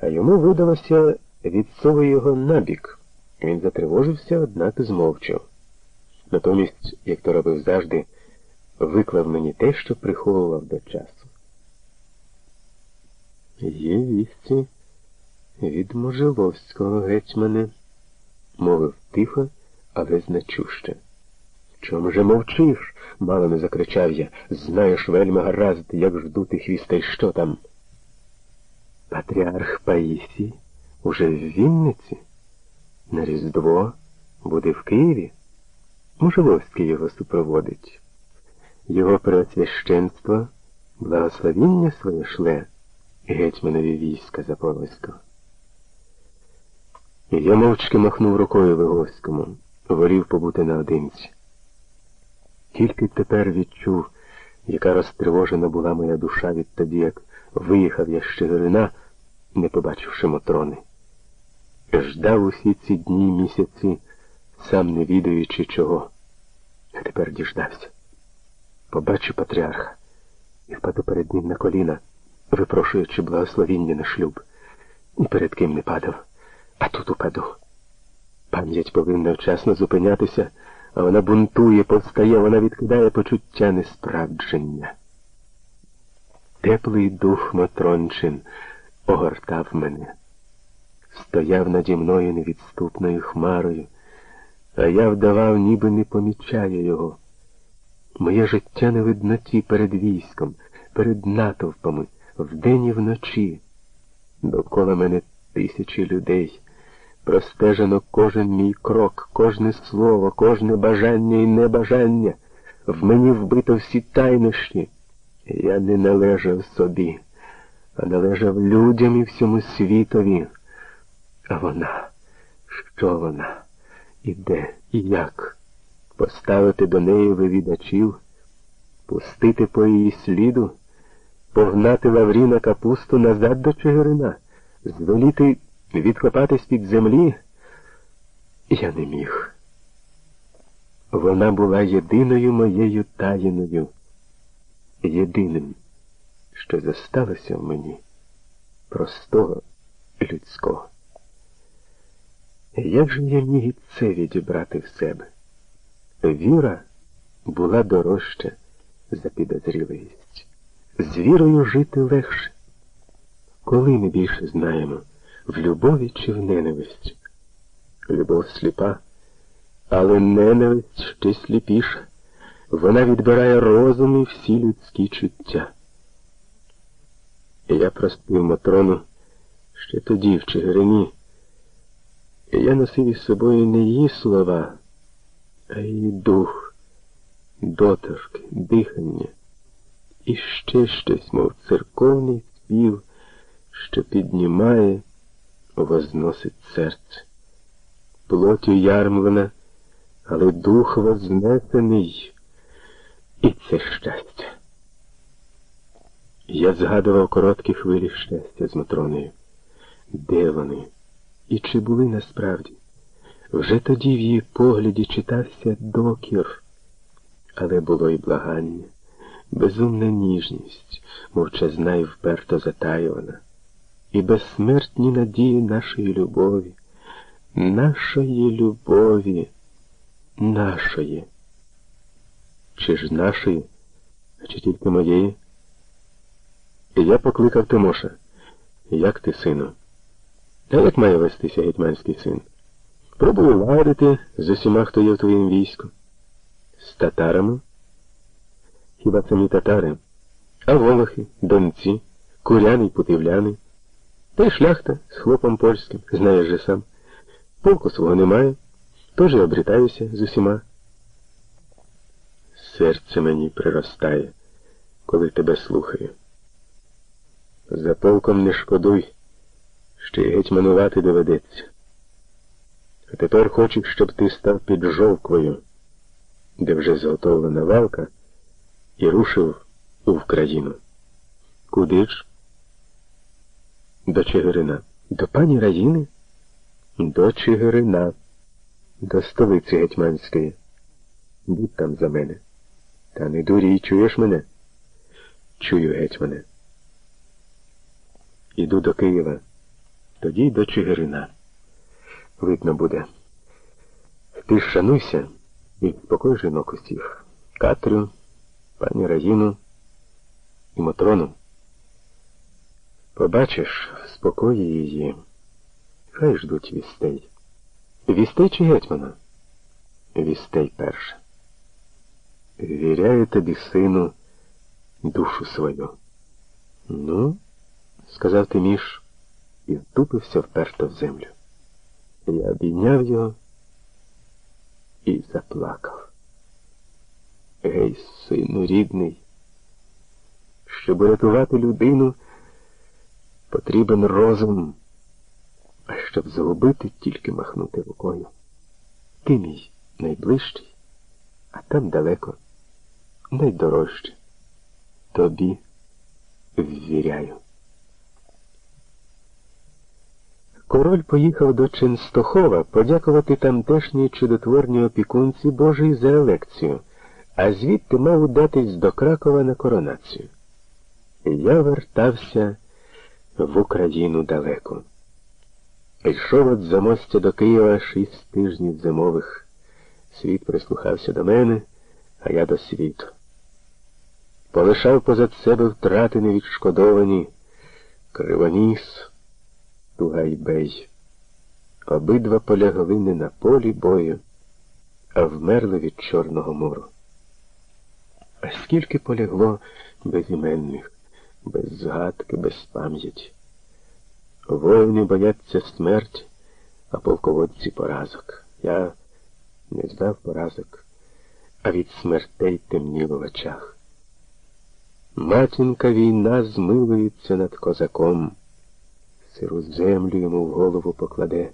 а йому видалося відсовує його набік. Він затривожився, однак змовчав. Натомість, як то робив завжди, виклав мені те, що приховував до часу. Є вісті від Можеловського гетьмане, мовив тихо, але значуще. Чом же мовчиш? мало не закричав я. Знаєш вельми гаразд, як жду ти хвіста й що там. Патріарх Паїсій уже в Вінниці? На Різдво буде в Києві? Можеловський його супроводить. Його преосвященство благословіння своє шле гетьманові війська Запорозького. Я мовчки махнув рукою Виговському, волів побути наодинці. Тільки тепер відчув, яка розтривожена була моя душа відтоді, як виїхав я з Чигирина, не побачивши Мотрони. Ждав усі ці дні місяці, сам не відаючи чого. А тепер діждався. Побачу патріарха і впаду перед ним на коліна, випрошуючи благословіння на шлюб. І перед ким не падав, а тут упаду. Пам'ять повинна вчасно зупинятися, вона бунтує, повстає, вона відкидає почуття несправдження. Теплий дух Матрончин огортав мене, стояв наді мною невідступною хмарою, а я вдавав, ніби не помічаю його. Моє життя не видноті перед військом, перед натовпами, вдень і вночі. Довкола мене тисячі людей. Простежено кожен мій крок, кожне слово, кожне бажання і небажання. В мені вбито всі тайнощі. Я не належав собі, а належав людям і всьому світові. А вона, що вона, і де, і як? Поставити до неї вивідачів, пустити по її сліду, погнати Лавріна капусту назад до Чигирина, звеліти відкопати з-під землі. Я не міг. Вона була єдиною моєю таїною, єдиним, що зосталося в мені простого людського. Як же я міг це відібрати в себе? Віра була дорожча за підозріливість. З вірою жити легше. Коли ми більше знаємо, в любові чи в ненависті? Любов сліпа, але ненависть ще сліпіша. Вона відбирає розум і всі людські чуття. Я простив Матрону ще тоді в Чигирині. Я носив із собою не її слова, а її дух, доторки, дихання і ще щось, мов церковний спів, що піднімає, возносить серце. Плотю ярмлена, але дух вознесений, і це щастя. Я згадував короткі хвилі щастя з Матронею. Де вони? І чи були насправді? Вже тоді в її погляді читався докір, але було й благання, безумна ніжність, мовчазна і вперто затаювана, і безсмертні надії нашої любові, нашої любові, нашої. Чи ж нашої, чи тільки моєї? Я покликав Тимоша. Як ти, сину? Та як має вестися гетьманський син? Пробую ладити з усіма, хто є в твоїм війську. З татарами? Хіба це не татари? А волохи, донці, куряни й путивляни. Та шляхта з хлопом польським, знаєш же сам. Полку свого немає, тож і обрітаюся з усіма. Серце мені приростає, коли тебе слухаю. За полком не шкодуй, ще й гетьманувати доведеться. А тепер хочу, щоб ти став під жовквою, де вже зготовлена валка, і рушив у Вкраїну. Куди ж? До Чигирина. До пані Раїни? До Чигирина, до столиці Гетьманської. Будь там за мене. Та не дурій, чуєш мене? Чую, гетьмане. Іду до Києва. Тоді до Чигирина. Видно буде. Ти ж шануйся і спокой жінок усіх. Катрю, пані Раїну і Мотрону. Побачиш, спокої її. Хай ждуть вістей. Вістей чи гетьмана? Вістей перше. Віряю тобі, сину, душу свою. Ну, сказав Тиміш і втупився вперто в землю. Я обійняв його і заплакав. Гей, сину рідний, щоб рятувати людину, потрібен розум, щоб загубити, тільки махнути рукою. Ти мій найближчий, а там далеко, найдорожче. Тобі ввіряю. Король поїхав до Ченстохова подякувати тамтешній чудотворній опікунці Божій за елекцію, а звідти мав удатись до Кракова на коронацію. Я вертався в Україну далеко. Йшов от замостя до Києва шість тижнів зимових. Світ прислухався до мене, а я до світу. Полишав позад себе втрати невідшкодовані, Кривоніс, Тугайбей. Обидва полягли не на полі бою, а вмерли від Чорного мору. А скільки полягло безіменних, без згадки, без пам'яті. Воїни бояться смерті, а полководці поразок. Я не здав поразок, а від смертей темніло в очах. Матінка війна змилується над козаком, сиру землю йому в голову покладе.